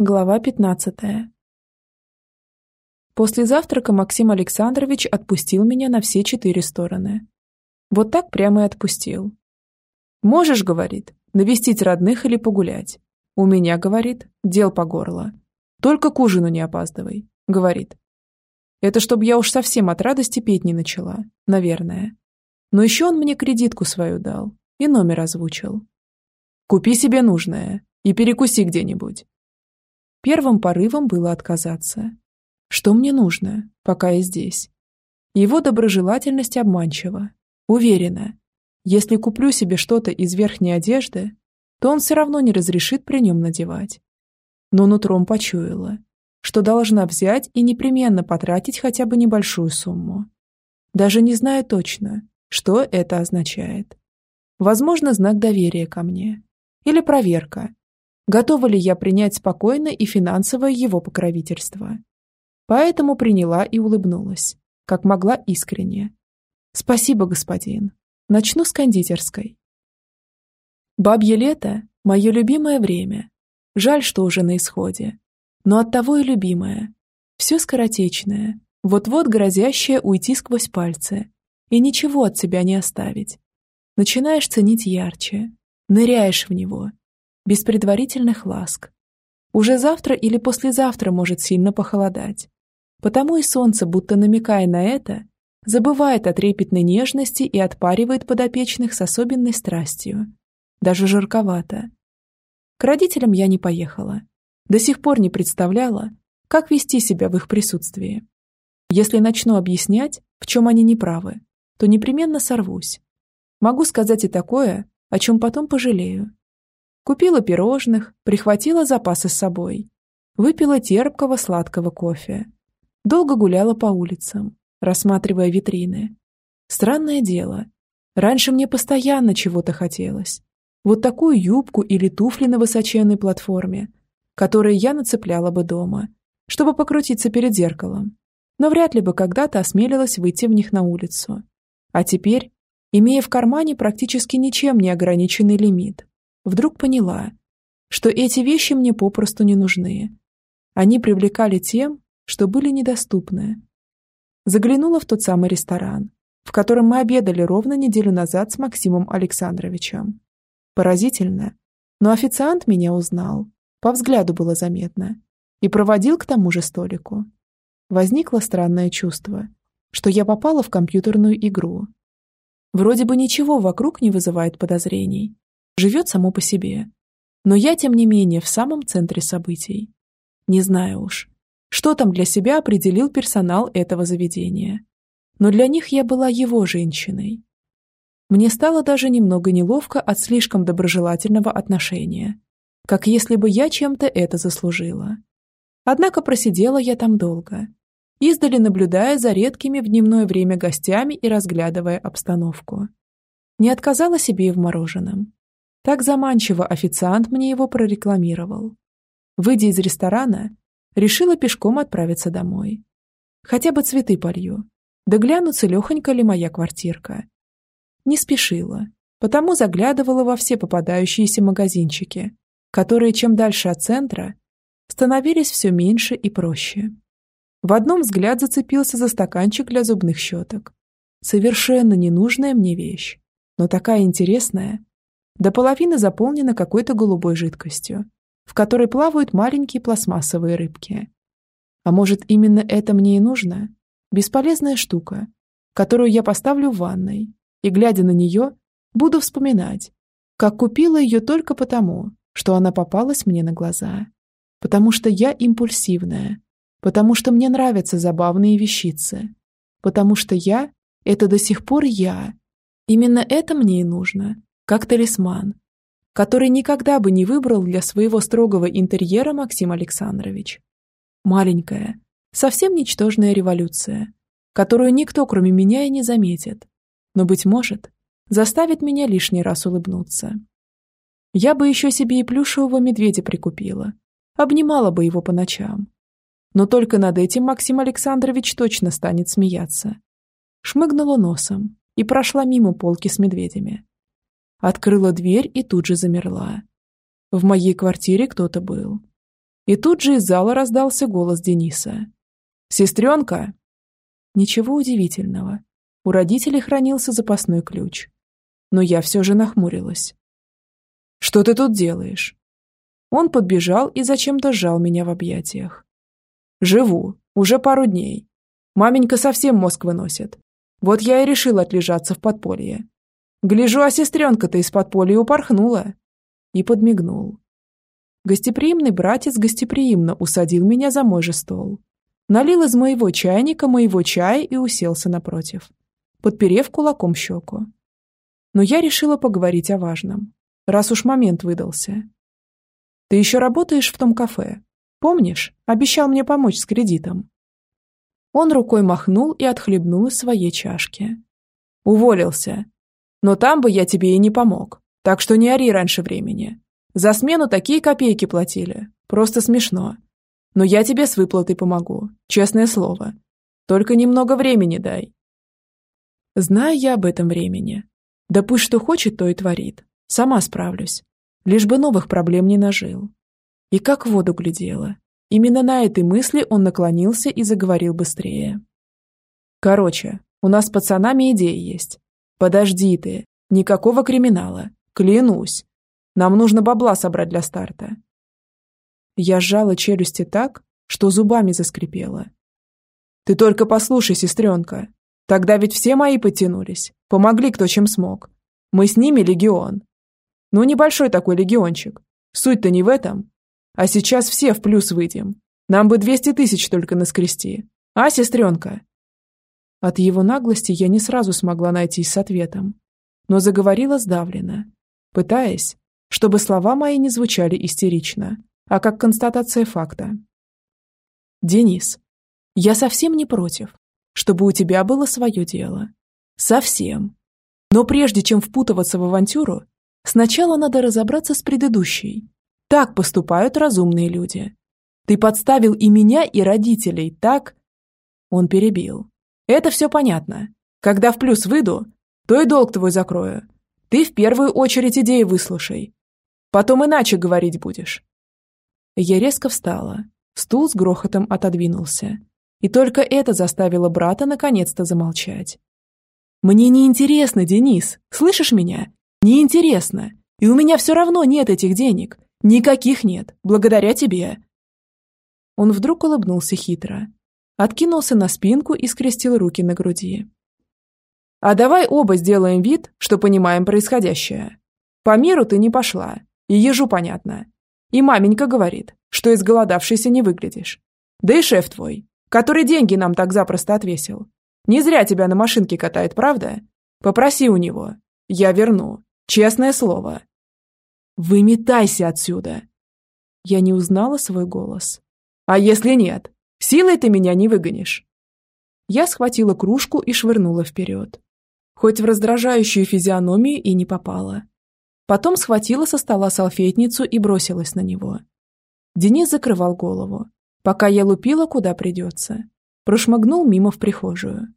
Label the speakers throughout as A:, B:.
A: Глава 15. После завтрака Максим Александрович отпустил меня на все четыре стороны. Вот так прямо и отпустил. «Можешь, — говорит, — навестить родных или погулять. У меня, — говорит, — дел по горло. Только к ужину не опаздывай, — говорит. Это чтобы я уж совсем от радости петь не начала, наверное. Но еще он мне кредитку свою дал и номер озвучил. Купи себе нужное и перекуси где-нибудь. Первым порывом было отказаться. Что мне нужно, пока я здесь? Его доброжелательность обманчива. Уверена, если куплю себе что-то из верхней одежды, то он все равно не разрешит при нем надевать. Но нутром почуяла, что должна взять и непременно потратить хотя бы небольшую сумму. Даже не знаю точно, что это означает. Возможно, знак доверия ко мне. Или проверка, готова ли я принять спокойно и финансовое его покровительство. Поэтому приняла и улыбнулась, как могла искренне. «Спасибо, господин. Начну с кондитерской». Бабье лето – мое любимое время. Жаль, что уже на исходе. Но оттого и любимое. Все скоротечное, вот-вот грозящее уйти сквозь пальцы. И ничего от себя не оставить. Начинаешь ценить ярче, ныряешь в него – без предварительных ласк. Уже завтра или послезавтра может сильно похолодать. Потому и солнце, будто намекая на это, забывает о трепетной нежности и отпаривает подопечных с особенной страстью. Даже жарковато. К родителям я не поехала. До сих пор не представляла, как вести себя в их присутствии. Если начну объяснять, в чем они неправы, то непременно сорвусь. Могу сказать и такое, о чем потом пожалею. Купила пирожных, прихватила запасы с собой. Выпила терпкого сладкого кофе. Долго гуляла по улицам, рассматривая витрины. Странное дело. Раньше мне постоянно чего-то хотелось. Вот такую юбку или туфли на высоченной платформе, которые я нацепляла бы дома, чтобы покрутиться перед зеркалом. Но вряд ли бы когда-то осмелилась выйти в них на улицу. А теперь, имея в кармане практически ничем не ограниченный лимит, вдруг поняла, что эти вещи мне попросту не нужны. Они привлекали тем, что были недоступны. Заглянула в тот самый ресторан, в котором мы обедали ровно неделю назад с Максимом Александровичем. Поразительно, но официант меня узнал, по взгляду было заметно, и проводил к тому же столику. Возникло странное чувство, что я попала в компьютерную игру. Вроде бы ничего вокруг не вызывает подозрений, живет само по себе. Но я, тем не менее, в самом центре событий. Не знаю уж, что там для себя определил персонал этого заведения. Но для них я была его женщиной. Мне стало даже немного неловко от слишком доброжелательного отношения, как если бы я чем-то это заслужила. Однако просидела я там долго, издали наблюдая за редкими в дневное время гостями и разглядывая обстановку. Не отказала себе и в мороженом. Так заманчиво официант мне его прорекламировал. Выйдя из ресторана, решила пешком отправиться домой. Хотя бы цветы полью. Да гляну, целехонька ли моя квартирка. Не спешила, потому заглядывала во все попадающиеся магазинчики, которые чем дальше от центра, становились все меньше и проще. В одном взгляд зацепился за стаканчик для зубных щеток. Совершенно ненужная мне вещь, но такая интересная, до половины заполнена какой-то голубой жидкостью, в которой плавают маленькие пластмассовые рыбки. А может, именно это мне и нужно? Бесполезная штука, которую я поставлю в ванной, и, глядя на нее, буду вспоминать, как купила ее только потому, что она попалась мне на глаза. Потому что я импульсивная, потому что мне нравятся забавные вещицы, потому что я — это до сих пор я. Именно это мне и нужно, как талисман, который никогда бы не выбрал для своего строгого интерьера Максим Александрович. Маленькая, совсем ничтожная революция, которую никто, кроме меня, и не заметит, но, быть может, заставит меня лишний раз улыбнуться. Я бы еще себе и плюшевого медведя прикупила, обнимала бы его по ночам. Но только над этим Максим Александрович точно станет смеяться. Шмыгнула носом и прошла мимо полки с медведями. Открыла дверь и тут же замерла. В моей квартире кто-то был. И тут же из зала раздался голос Дениса. «Сестренка!» Ничего удивительного. У родителей хранился запасной ключ. Но я все же нахмурилась. «Что ты тут делаешь?» Он подбежал и зачем-то сжал меня в объятиях. «Живу. Уже пару дней. Маменька совсем мозг выносит. Вот я и решил отлежаться в подполье. Гляжу, а сестренка-то из подполья упорхнула». И подмигнул. Гостеприимный братец гостеприимно усадил меня за мой же стол. Налил из моего чайника моего чая и уселся напротив, подперев кулаком щеку. Но я решила поговорить о важном, раз уж момент выдался. «Ты еще работаешь в том кафе? Помнишь, обещал мне помочь с кредитом?» Он рукой махнул и отхлебнул из своей чашки. «Уволился. Но там бы я тебе и не помог, так что не ори раньше времени. За смену такие копейки платили. Просто смешно. Но я тебе с выплатой помогу, честное слово. Только немного времени дай. Знаю я об этом времени. Да пусть что хочет, то и творит. Сама справлюсь. Лишь бы новых проблем не нажил. И как в воду глядела. Именно на этой мысли он наклонился и заговорил быстрее. Короче, у нас с пацанами идея есть. Подожди ты. Никакого криминала. Клянусь. Нам нужно бабла собрать для старта. Я сжала челюсти так, что зубами заскрипела. Ты только послушай, сестренка. Тогда ведь все мои подтянулись. Помогли кто чем смог. Мы с ними легион. Ну, небольшой такой легиончик. Суть-то не в этом. А сейчас все в плюс выйдем. Нам бы 200 тысяч только наскрести. А, сестренка? От его наглости я не сразу смогла найтись с ответом. Но заговорила сдавленно, пытаясь чтобы слова мои не звучали истерично, а как констатация факта. «Денис, я совсем не против, чтобы у тебя было свое дело. Совсем. Но прежде чем впутываться в авантюру, сначала надо разобраться с предыдущей. Так поступают разумные люди. Ты подставил и меня, и родителей, так?» Он перебил. «Это все понятно. Когда в плюс выйду, то и долг твой закрою. Ты в первую очередь идеи выслушай, Потом иначе говорить будешь». Я резко встала. Стул с грохотом отодвинулся. И только это заставило брата наконец-то замолчать. «Мне не интересно, Денис. Слышишь меня? Не интересно. И у меня все равно нет этих денег. Никаких нет. Благодаря тебе». Он вдруг улыбнулся хитро. Откинулся на спинку и скрестил руки на груди. «А давай оба сделаем вид, что понимаем происходящее. По миру ты не пошла. И ежу понятно. И маменька говорит, что изголодавшийся не выглядишь. Да и шеф твой, который деньги нам так запросто отвесил. Не зря тебя на машинке катает, правда? Попроси у него. Я верну. Честное слово. Выметайся отсюда. Я не узнала свой голос. А если нет? Силой ты меня не выгонишь. Я схватила кружку и швырнула вперед. Хоть в раздражающую физиономию и не попала. Потом схватила со стола салфетницу и бросилась на него. Денис закрывал голову, пока я лупила, куда придется. Прошмыгнул мимо в прихожую.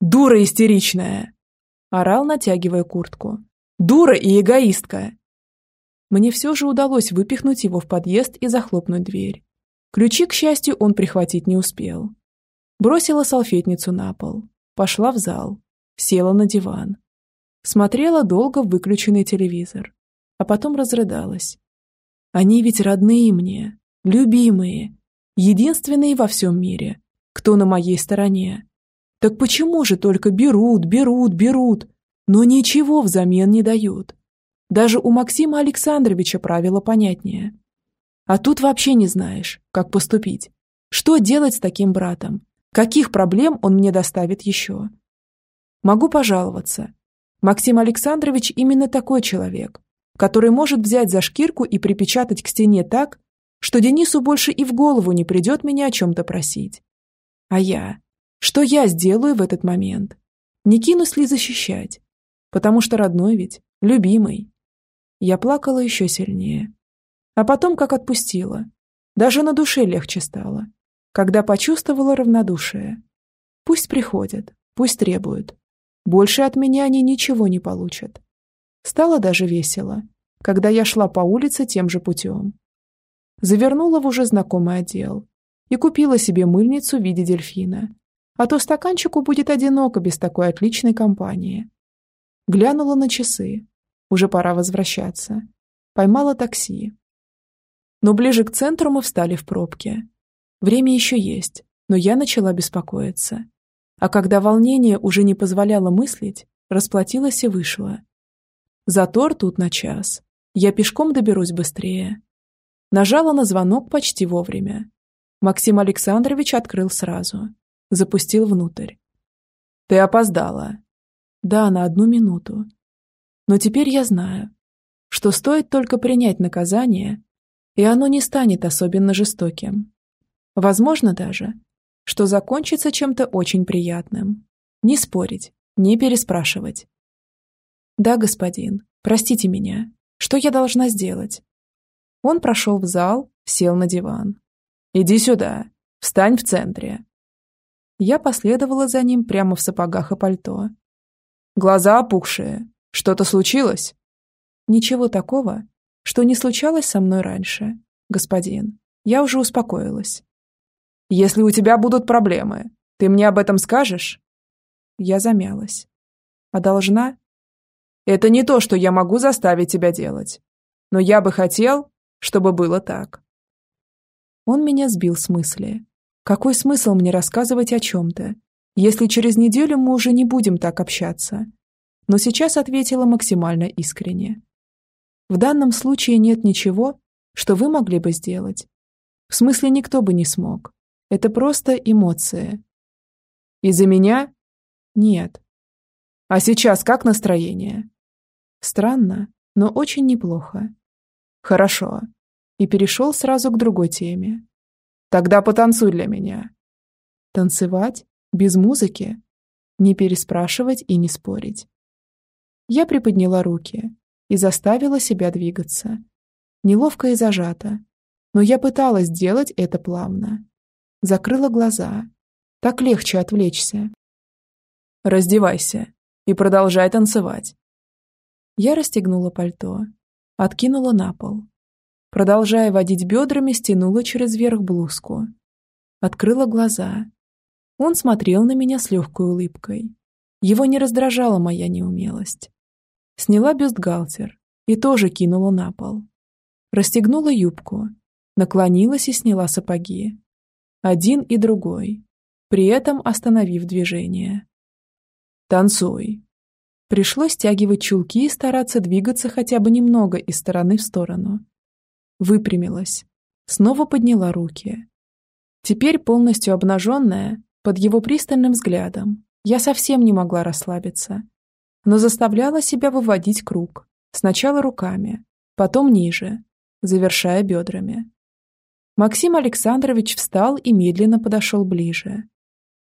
A: «Дура истеричная!» Орал, натягивая куртку. «Дура и эгоистка!» Мне все же удалось выпихнуть его в подъезд и захлопнуть дверь. Ключи, к счастью, он прихватить не успел. Бросила салфетницу на пол. Пошла в зал. Села на диван. Смотрела долго в выключенный телевизор, а потом разрыдалась. Они ведь родные мне, любимые, единственные во всем мире, кто на моей стороне. Так почему же только берут, берут, берут, но ничего взамен не дают? Даже у Максима Александровича правило понятнее. А тут вообще не знаешь, как поступить. Что делать с таким братом? Каких проблем он мне доставит еще? Могу пожаловаться, Максим Александрович именно такой человек, который может взять за шкирку и припечатать к стене так, что Денису больше и в голову не придет меня о чем-то просить. А я? Что я сделаю в этот момент? Не кинусь ли защищать? Потому что родной ведь, любимый. Я плакала еще сильнее. А потом как отпустила. Даже на душе легче стало, когда почувствовала равнодушие. Пусть приходят, пусть требуют. Больше от меня они ничего не получат. Стало даже весело, когда я шла по улице тем же путем. завернула в уже знакомый отдел и купила себе мыльницу в виде дельфина. А то стаканчику будет одиноко без такой отличной компании. Глянула на часы. Уже пора возвращаться. Поймала такси. Но ближе к центру мы встали в пробке. Время еще есть, но я начала беспокоиться. А когда волнение уже не позволяло мыслить, расплатилась и вышла. Затор тут на час. Я пешком доберусь быстрее. Нажала на звонок почти вовремя. Максим Александрович открыл сразу. Запустил внутрь. «Ты опоздала». «Да, на одну минуту. Но теперь я знаю, что стоит только принять наказание, и оно не станет особенно жестоким. Возможно даже, что закончится чем-то очень приятным. Не спорить, не переспрашивать. «Да, господин, простите меня. Что я должна сделать?» Он прошел в зал, сел на диван. «Иди сюда. Встань в центре». Я последовала за ним прямо в сапогах и пальто. «Глаза опухшие. Что-то случилось?» «Ничего такого, что не случалось со мной раньше, господин. Я уже успокоилась». «Если у тебя будут проблемы, ты мне об этом скажешь?» Я замялась. «А должна?» Это не то, что я могу заставить тебя делать. Но я бы хотел, чтобы было так. Он меня сбил с мысли. Какой смысл мне рассказывать о чем-то, если через неделю мы уже не будем так общаться? Но сейчас ответила максимально искренне. В данном случае нет ничего, что вы могли бы сделать. В смысле, никто бы не смог. Это просто эмоции. Из-за меня? Нет. А сейчас как настроение? Странно, но очень неплохо. Хорошо. И перешел сразу к другой теме. Тогда потанцуй для меня. Танцевать? Без музыки? Не переспрашивать и не спорить. Я приподняла руки и заставила себя двигаться. Неловко и зажато, но я пыталась сделать это плавно. Закрыла глаза. Так легче отвлечься. Раздевайся и продолжай танцевать. Я расстегнула пальто, откинула на пол. Продолжая водить бедрами, стянула через верх блузку. Открыла глаза. Он смотрел на меня с легкой улыбкой. Его не раздражала моя неумелость. Сняла бюстгальтер и тоже кинула на пол. Расстегнула юбку, наклонилась и сняла сапоги. Один и другой, при этом остановив движение. «Танцуй», Пришлось стягивать чулки и стараться двигаться хотя бы немного из стороны в сторону. Выпрямилась. Снова подняла руки. Теперь полностью обнаженная, под его пристальным взглядом, я совсем не могла расслабиться. Но заставляла себя выводить круг. Сначала руками, потом ниже, завершая бедрами. Максим Александрович встал и медленно подошел ближе.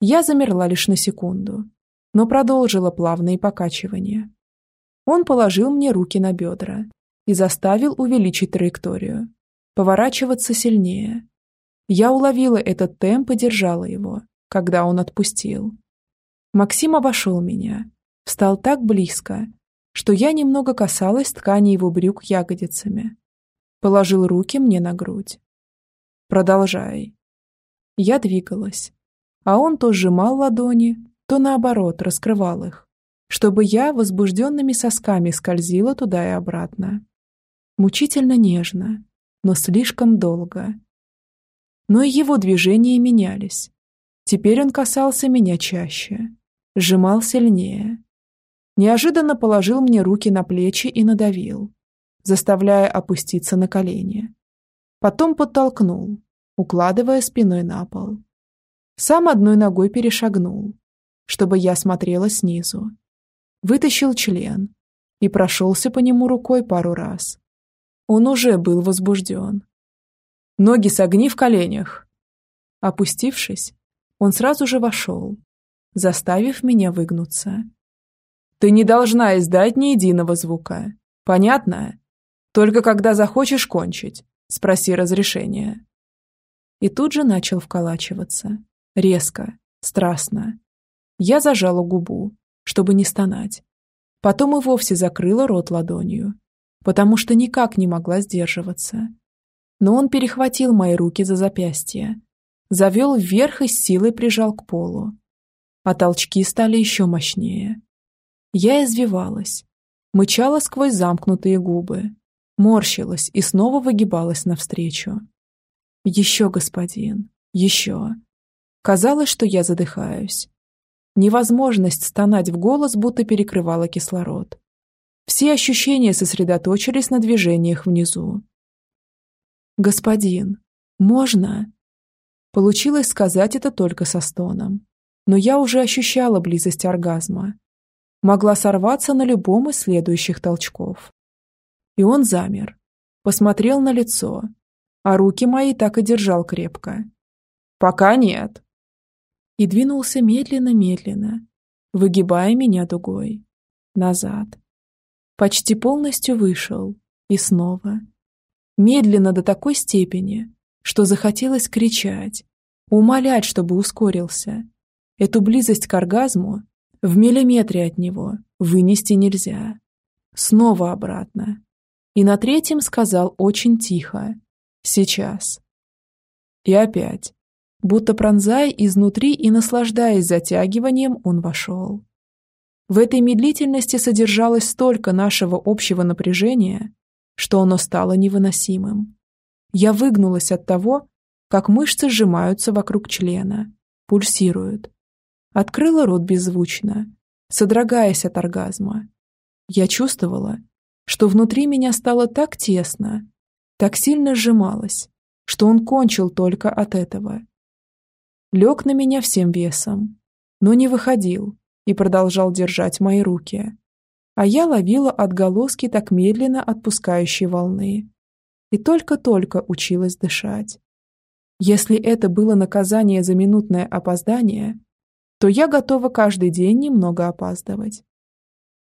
A: Я замерла лишь на секунду, но продолжила плавные покачивания. Он положил мне руки на бедра и заставил увеличить траекторию, поворачиваться сильнее. Я уловила этот темп и держала его, когда он отпустил. Максим обошел меня, встал так близко, что я немного касалась ткани его брюк ягодицами. Положил руки мне на грудь. «Продолжай». Я двигалась, а он то сжимал ладони, то наоборот раскрывал их, чтобы я возбужденными сосками скользила туда и обратно. Мучительно нежно, но слишком долго. Но и его движения менялись. Теперь он касался меня чаще, сжимал сильнее. Неожиданно положил мне руки на плечи и надавил, заставляя опуститься на колени. Потом подтолкнул, укладывая спиной на пол. Сам одной ногой перешагнул, чтобы я смотрела снизу. Вытащил член и прошелся по нему рукой пару раз. Он уже был возбужден. Ноги согни в коленях. Опустившись, он сразу же вошел, заставив меня выгнуться. Ты не должна издать ни единого звука. Понятно? Только когда захочешь кончить, спроси разрешения. И тут же начал вколачиваться. Резко, страстно. Я зажала губу, чтобы не стонать. Потом и вовсе закрыла рот ладонью, потому что никак не могла сдерживаться. но он перехватил мои руки за запястье, завел вверх и с силой прижал к полу. А толчки стали еще мощнее. Я извивалась, мычала сквозь замкнутые губы, морщилась и снова выгибалась навстречу. «Еще, господин, еще!» Казалось, что я задыхаюсь. Невозможность стонать в голос будто перекрывала кислород. Все ощущения сосредоточились на движениях внизу. «Господин, можно?» Получилось сказать это только со стоном. Но я уже ощущала близость оргазма. Могла сорваться на любом из следующих толчков. И он замер. Посмотрел на лицо. А руки мои так и держал крепко. «Пока нет». И двинулся медленно-медленно, выгибая меня дугой. Назад. Почти полностью вышел. И снова. Медленно до такой степени, что захотелось кричать, умолять, чтобы ускорился. Эту близость к оргазму в миллиметре от него вынести нельзя. Снова обратно. И на третьем сказал очень тихо. Сейчас. И опять. Будто пронзая изнутри и наслаждаясь затягиванием, он вошел. В этой медлительности содержалось столько нашего общего напряжения, что оно стало невыносимым. Я выгнулась от того, как мышцы сжимаются вокруг члена, пульсируют. Открыла рот беззвучно, содрогаясь от оргазма. Я чувствовала, что внутри меня стало так тесно, так сильно сжималось, что он кончил только от этого. Лег на меня всем весом, но не выходил и продолжал держать мои руки. А я ловила отголоски так медленно отпускающей волны и только-только училась дышать. Если это было наказание за минутное опоздание, то я готова каждый день немного опаздывать.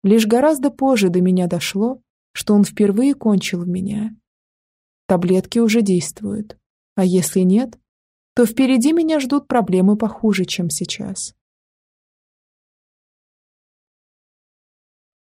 A: Лишь гораздо позже до меня дошло, что он впервые кончил в меня. Таблетки уже действуют, а если нет, то впереди меня ждут проблемы похуже, чем сейчас.